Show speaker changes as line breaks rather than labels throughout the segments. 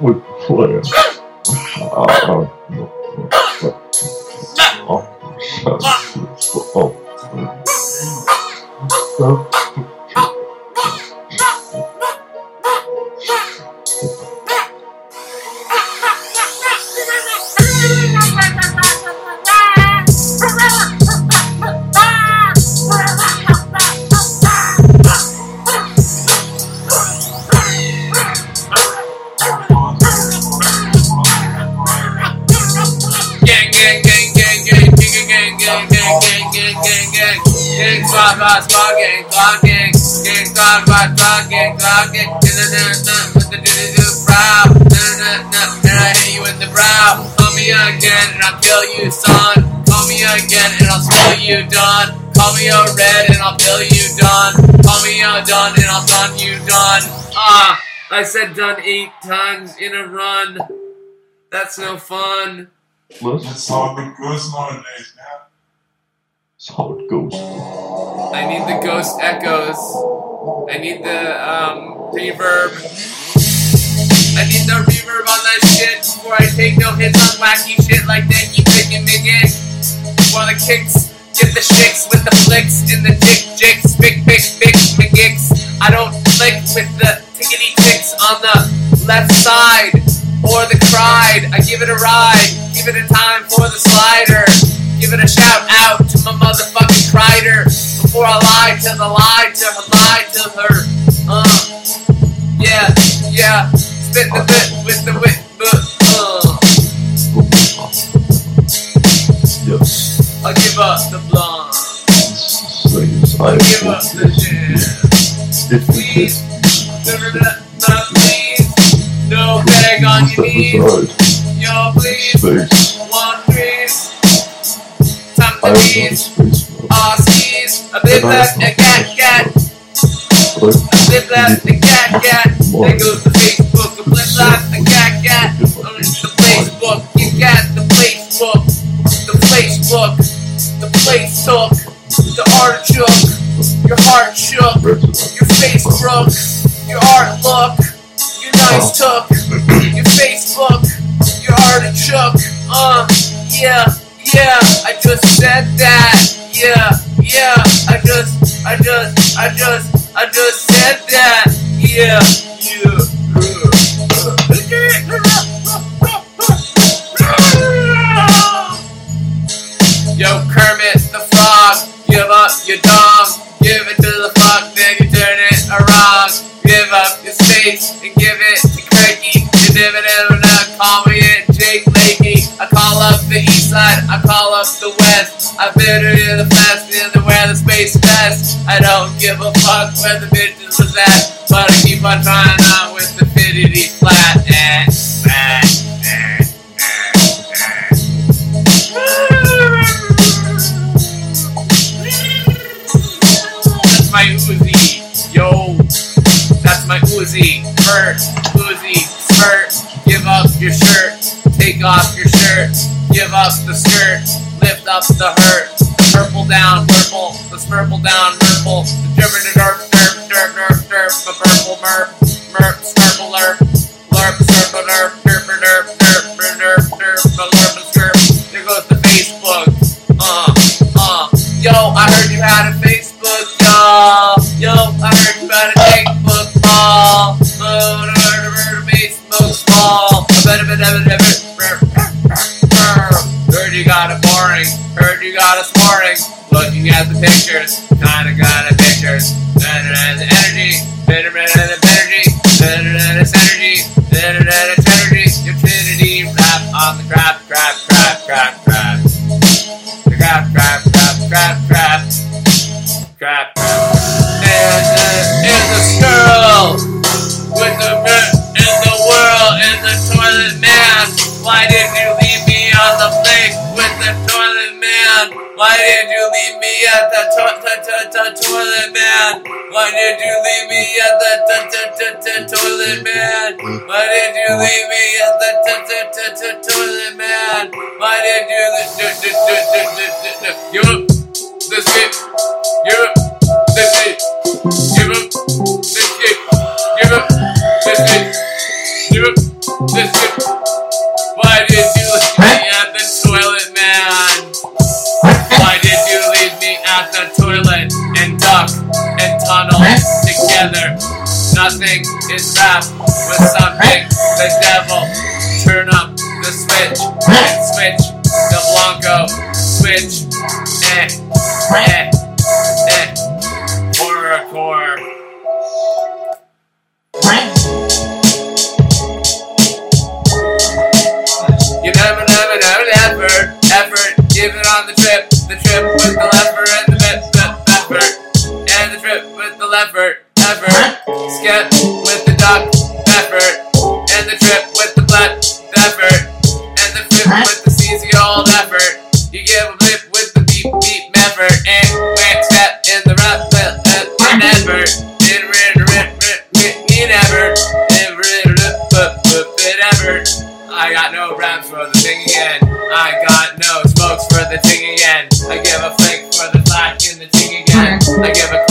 would play uh,
squad, gang, squad, gang. Gang squad, squad, squad, gang, squad, gang. Na, na, na, with the do-do-do brow. Na, na, na, and I hit you in the brow. Call me again and I'll kill you, son. Call me again and I'll spill you, done. Call me a red and I'll kill you, done. Call me a done and I'll done you, done. Ah, I said done eight times in a run. That's no fun.
That's how it goes nowadays, man.
It goes.
I need the ghost echoes. I need the um, reverb. I need the reverb on that shit before I take no hits on wacky shit like Danky Pig and Miggin. Before the kicks, get the shakes with the flicks and the dick jigs, big big big McGicks. I don't flick with the tickety ticks on the left side or the cried. I give it a ride, give it a time for the slider. Give it a shout out to my motherfucking crider before I lie to the lie to her, lie to her. Uh, yeah, yeah. Spit the bit with the wit, but uh,
Yes,
I give up the blonde.
I
give up the jam. Please, no, please. No beg on your knees.
aside,
Yo, please.
space,
One, please. Time to
am not a
please.
spaceman.
Skis. A bit left, a cat, cat.
But
Flip left, the cat cat. There goes the Facebook. A flip left, the cat cat. On the Facebook, you got the Facebook. The Facebook, the place took. The artichoke, your heart shook. Your face broke. Your art look. Your nice took. Your Facebook, your artichoke. Uh, yeah, yeah. I just said that. Yeah, yeah. I just, I just, I just, I just said that. Yeah. I've been to the in the where the space fest. I don't give a fuck where the bitches was at, but I keep on trying out with the fidgety flat. Eh, That's my Uzi, yo. That's my Uzi. Vert, Uzi, spurt. Give up your shirt. Take off your shirt. Give up the skirt. Up the hurt. Purple down, purple. The purple down, purple. The the derp, derp, derp, derp, derp. The purple merp, merp, skirple, lerp. Lerp, circle, derp, derp, derp, derp, derp, derp, the lerp, and skirp. There goes the Facebook. Uh, uh. Yo, I heard you had a Facebook, y'all. Yo, I heard you had a Facebook ball. Oh, Facebook small. Heard Heard you got a snoring. Looking at the pictures, kinda got a pictures. Better than the energy, better than the energy, better than its energy, better than its energy. Trinity rap on the crap, crap, crap, crap, crap. The crap, crap, Why did you leave me at the to- to- to- to- toilet man? Why did you leave me at the to- to- to- to- toilet man? Why did you leave me at the to- to- to- to- toilet man? Why did you leave? do- do- do- do- do- do- Give up this shit. Up this shit. Up this shit. Up this shit. Dude, this dude. Why did you leave and tunnel together? Nothing is wrapped with something. The devil, turn up the switch and switch the Blanco. Switch, eh, eh, eh. Horrorcore. You never, never, never, effort, effort. Give it on the trip, the trip with the leopard leopard, effort. Skip with the duck, effort, and the trip with the the effort, and the flip with the CZ old effort. You give a blip with the beep beep effort, and whack step in the rap, uh, uh, and effort. In rid, rid, rid, rid, need effort, in rid, rid, rid, rid, effort. I got no raps for the thing again. I got no smokes for the ting again. I give a flick for the flack in the ting again. I give a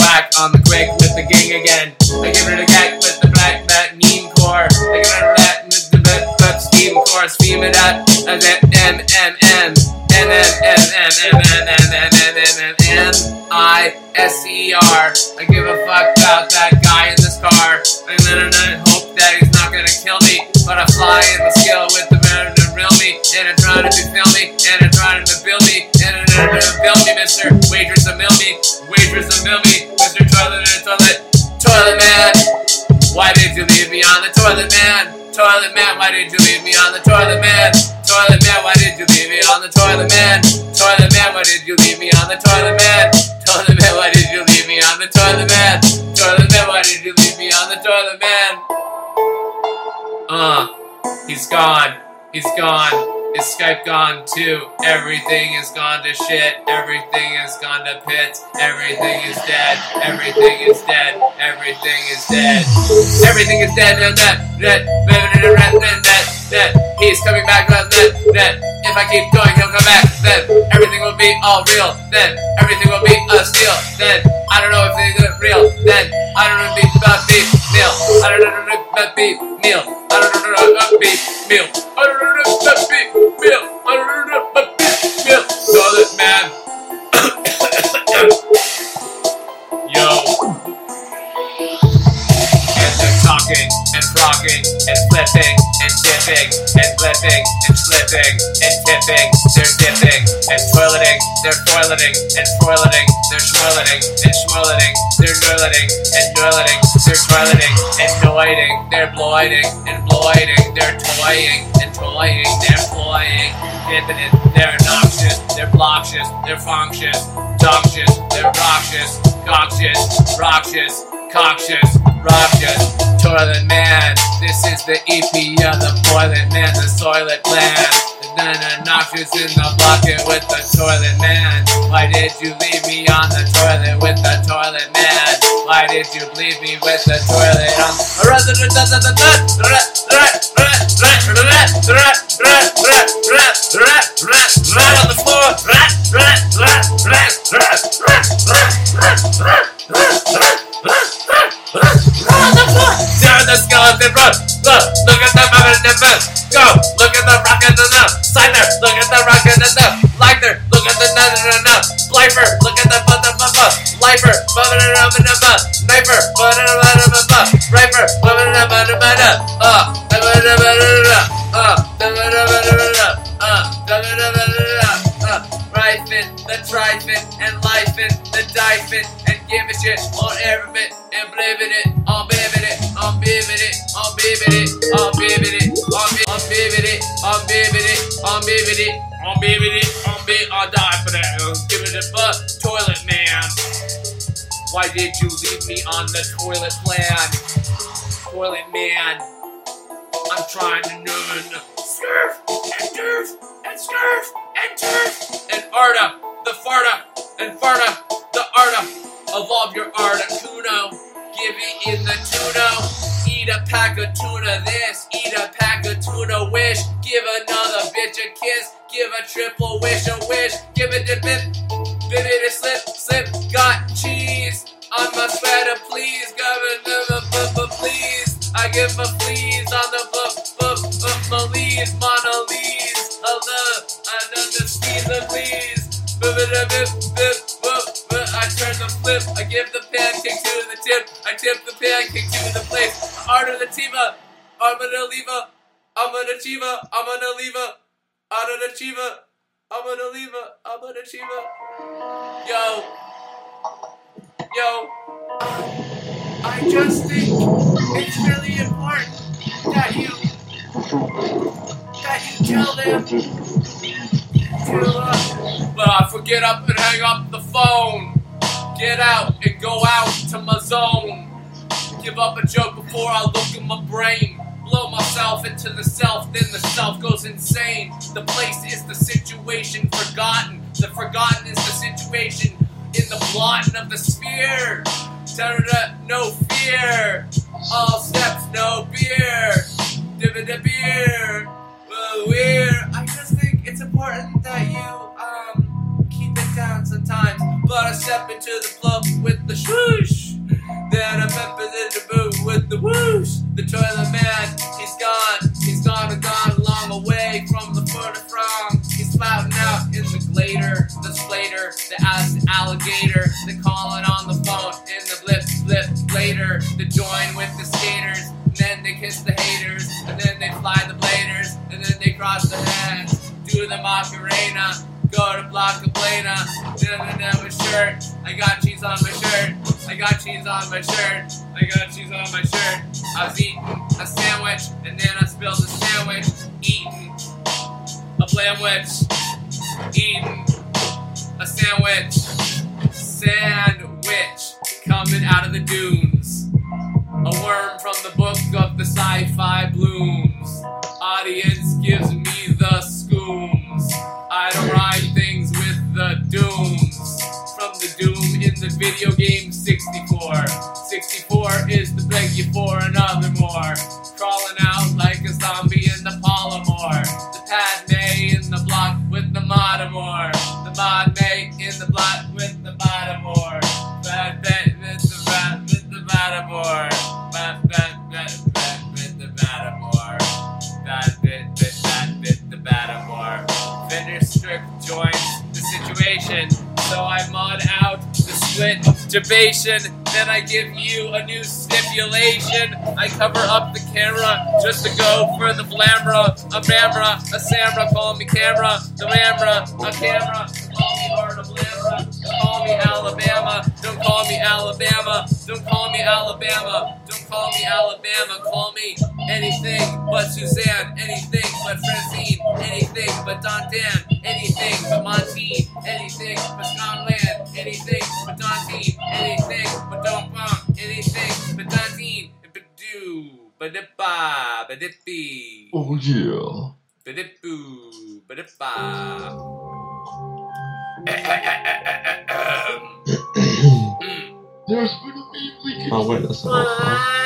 give it a gack with the black that mean core. I give it a rat with the but but steam core. Steam it up as it M M M M M M M M M M M M M M I S E R. I give a fuck about that guy in this car. And then I hope that he's not gonna kill me. But I fly in the skill with the man to reel me. And I'm trying to be filmy. And I'm trying to build me. And I'm trying to build me, Mr. Waitress a mill me. Waitress a mill me. Mr. Toilet and Toilet. Toilet man. Why did you leave me on the toilet man? Toilet man, why did you leave me on the toilet man? Toilet man, why did you leave me on the toilet man? Toilet man, why did you leave me on the toilet man? Toilet man, why did you leave me on the toilet man? Toilet man, why did you leave me on the toilet man? Uh, he's gone. He's gone. Is Skype gone too? Everything is gone to shit. Everything is gone to pits. Everything is dead. Everything is dead. Everything is dead. Everything is dead. Dead. Dead. Dead. Dead. Dead. Dead. Dead. He's coming back. Dead. Dead. Dead. If I keep going, he'll come back. Then everything be all real. Then everything will be a steal. Then I don't know if they're real. Then I don't know if it's about meal. I don't know if it's beef meal. I don't know about beef meal. I don't know if it's about beef meal. I don't know about beef meal. Toilet man. Yo. And they're talking and and flipping and dipping and flipping and slipping and tipping. They're dipping and toileting. They're toileting and toileting. They're schmoileting and schmoileting. They're nurleting and nurleting. They're toileting and noiting. They're bloiding and bloiding. They're toying and toying. They're ploying. Dipping it. They're noxious. They're bloxious. They're functious. Doxious. They're roxious. Coxious. Roxious. Coxious. Roxious. Toilet man. This is the EP of the toilet man. The soilet land. Then noxious in the bucket with the toilet man. Why did you leave me on the toilet with the toilet man? Why did you leave me with the toilet on right on the floor? at the skeleton run. Look, look at the mountain and the Go, look at the rocket and the Signer, look at the rocket and the Lightner, look at the na na na Blifer, look at the mother mama. Lifer, mother mama mama. Knifer, mother mama mama. Rifer, mother mama mama. Ah, mama mama mama. Ah, mama mama mama. Ah, mama mama mama. Ah, Rifin, the trifin, and lifin, the difin, and give a shit on every bit, and believing it, on baby it, on baby it, on baby it, on baby it, on baby it, on baby it, on baby it, on baby it, on baby it, I'll die for that. Uh, Give it a butt, toilet man. Why did you leave me on the toilet plan? Toilet man. I'm trying to learn surf and turf and scurf and turf and arta, the farta and farta, the of all your articuno. Give it in the tuna. Eat a pack of tuna this, eat a pack of tuna wish. Give another bitch a kiss, give a triple wish a wish. Give it a bit, bit it a slip, slip. Got cheese on my sweater, please. Governor, please. I give a please on the book, book, book, Malise, Monolise. I love, I love the speed of please. Bip, bip, bip, bip turn the flip. I give the pancake to the tip. I tip the pancake to the plate. Arda the Tiva. I'm an Oliva. I'm an Achieva. I'm an Oliva. I'm an Achieva. I'm an Oliva. I'm an Achieva. Yo. Yo. I just think it's really important that you that you tell them to uh, uh, forget up and hang up the phone. Get out and go out to my zone. Give up a joke before I look in my brain. Blow myself into the self, then the self goes insane. The place is the situation forgotten. The forgotten is the situation in the blotting of the sphere. Da-da-da, no fear. All steps, no beer. Da-da-da, beer. Well, we're. I just think it's important that you down sometimes. But I step into the club with the swoosh. Then I'm up in the boot with the whoosh. The toilet man, he's gone. He's gone and gone long away from the foot of from. He's spouting out in the glader, the splater, the alligator. The calling on the phone in the blip, blip later. The join with the skaters. And then they kiss the haters. And then they fly the bladers. And then they cross the hands. Do the Macarena. Go to Block Plana. Then my shirt. I got cheese on my shirt. I got cheese on my shirt. I got cheese on my shirt. I was eating a sandwich. And then I spilled the sandwich. Eating a sandwich. Eating a sandwich. Sandwich. Coming out of the dunes. A worm from the book of the sci-fi blooms. Audience gives video game 64. 64 is the beg you for another more. Then I give you a new stipulation. I cover up the camera just to go for the flamra, a mamra, a samra. Call me camera, the mamra, a camera. Call me Art of Lamra. Call me Alabama. Don't call me Alabama. Don't call me Alabama. Don't call me Alabama. Call me anything but Suzanne. Anything but Francine. Anything but Dantan. Anything but Montine. Anything but Scotland. Anything but Dantine. Anything but Don't Pump. Anything but Dantine. Badoo. Badippa. Badippi.
Oh yeah.
Badippu. Badippa. Mm.
There's gonna be leakage. Oh wait, that's not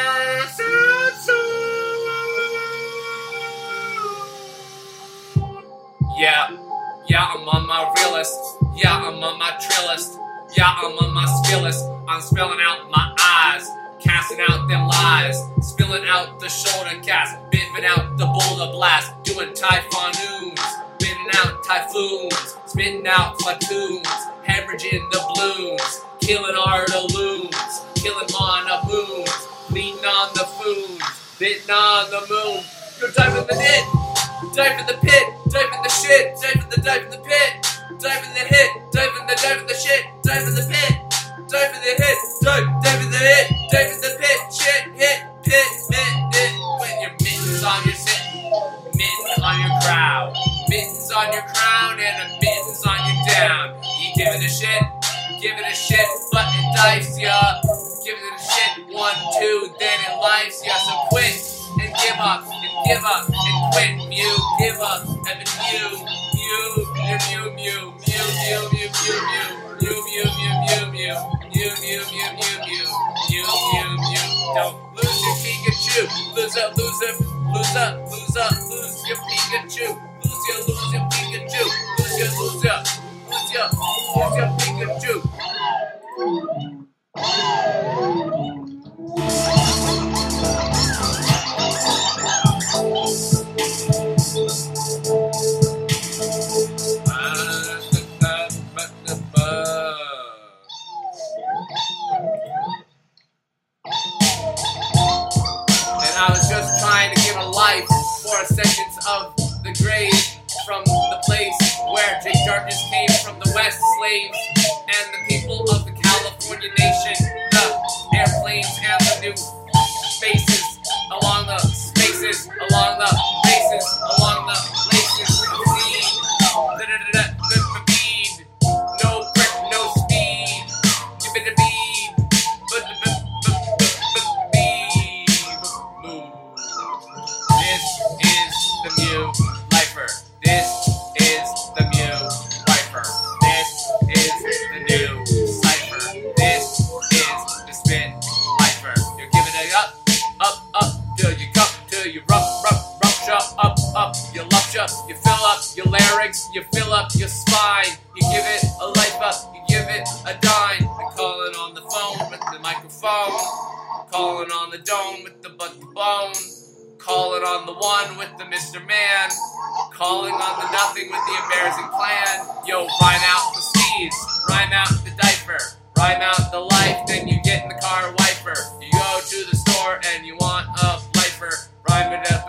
Yeah, I'm on my trillist. Yeah, I'm on my skillist. I'm spilling out my eyes, casting out them lies, spilling out the shoulder cast, biffing out the boulder blast, doing typhoons, spitting out typhoons, spitting out platoons, hemorrhaging the blooms, killing artaloons, killing monomoons, leaning on the foons, bitten on the moon. You're diving the pit, dive in the pit, dive in the shit, dive in the dive in the pit, dive in the hit, dive in the dive in the shit, dive in the pit, dive in the hit, dive, dive in the hit, dive in the pit, shit, hit, pit, mit, hit. When your mittens on your sit, mittens on your crown, mittens on your crown, and a mittens on your down. You give it a shit, give it a shit, but it dives ya. Give it a shit, one, two, then it lives ya. So quit and give up and give up and quit. Mew, give up, and mew, mew, mew, mew, mew, mew, mew, mew, mew, mew, mew, mew, mew, mew, mew, mew, mew, mew, mew, mew, mew. Don't lose your Pikachu. Lose up, lose up, lose up, lose up, lose your Pikachu. Lose your, lose your Pikachu. Lose your, lose your, lose your, lose your Pikachu. Slaves and the people of the California nation, you fill up your larynx, you fill up your spine. You give it a life up, you give it a dime. You're calling on the phone with the microphone. Calling on the dome with the butt to bone. Calling on the one with the Mr. Man. Calling on the nothing with the embarrassing plan. Yo, rhyme out the steeds, rhyme out the diaper, rhyme out the life, then you get in the car wiper. You go to the store and you want a lifer. Rhyme it up,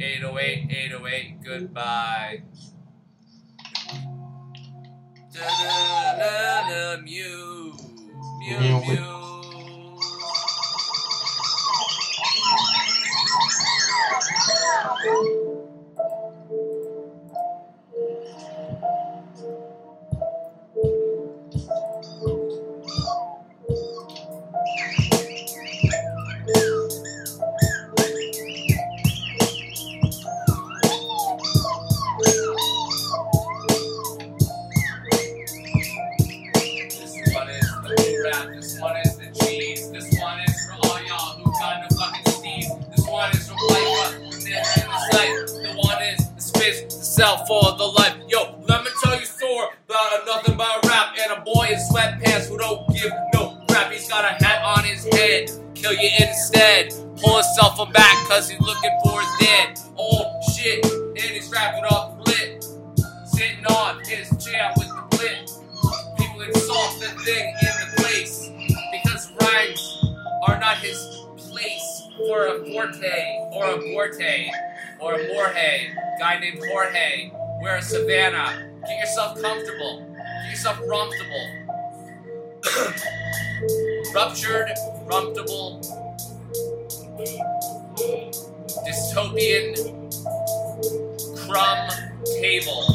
808, 808, goodbye. Da-da-da-da, Mew, mew,
Mew.
mew. This self for the life. Yo, let me tell you a story about a nothing but rap and a boy in sweatpants who don't give no crap. He's got a hat on his head. Kill you instead. Pull cell phone back cause he's looking for his dead. Oh shit. And he's wrapping up lit. Sitting on his chair with the blit. People insult the thing in the place because rhymes are not his for a forte or a forte or a morhe guy named Jorge. We're a savannah. Get yourself comfortable. Get yourself comfortable. Ruptured, rumptable, dystopian crumb table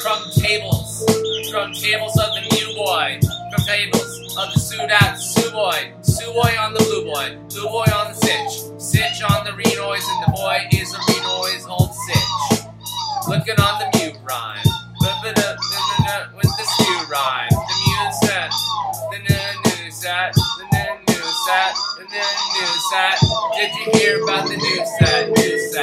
crumb tables, crumb tables of the new boy, crumb tables of the suit out Sue boy, on the blue boy, blue boy on the sitch, sitch on the renoise, and the boy is a renoise old sitch. Looking on the mute rhyme, Ba-ba-da-da-da-da, with the stew rhyme, the mute set, the new set, the new set, the new set. Did you hear about the new set, new set?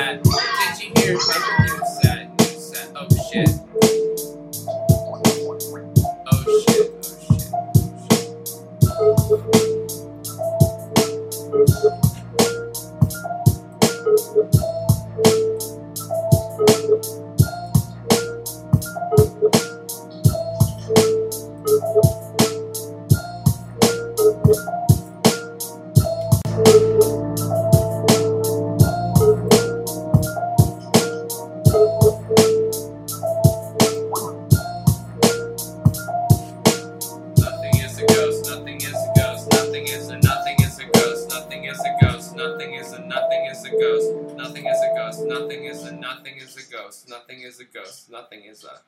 is a nothing is a ghost, nothing is a ghost, nothing is a nothing is a ghost, nothing is a ghost, nothing is a nothing is a ghost, nothing is a ghost, nothing is a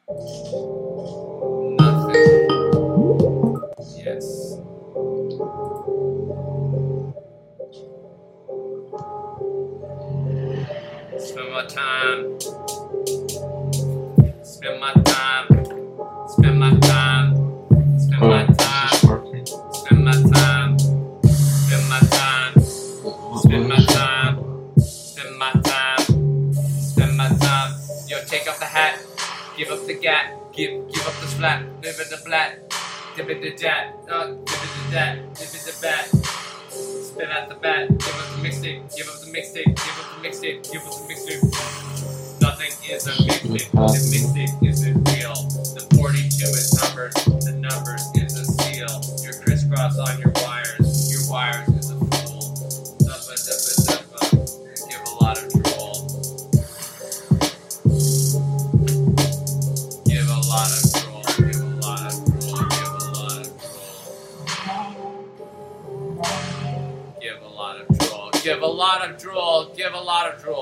nothing. Yes. Spend my time. Spend my time. Spend my time. Spend my time. Gat. Give give up the splat. Live in the flat. Dip it the dat. Uh, dip it the dat. Dip it the bat. Spin out the bat. Give up the mixtape. Give up the mixtape. Give up the mixtape. Give up the mixtape. Nothing is a mixtape. The mixtape isn't real. The 42 is numbers. The numbers is a seal. Your crisscross on your a lot of drool. Give a lot of drool.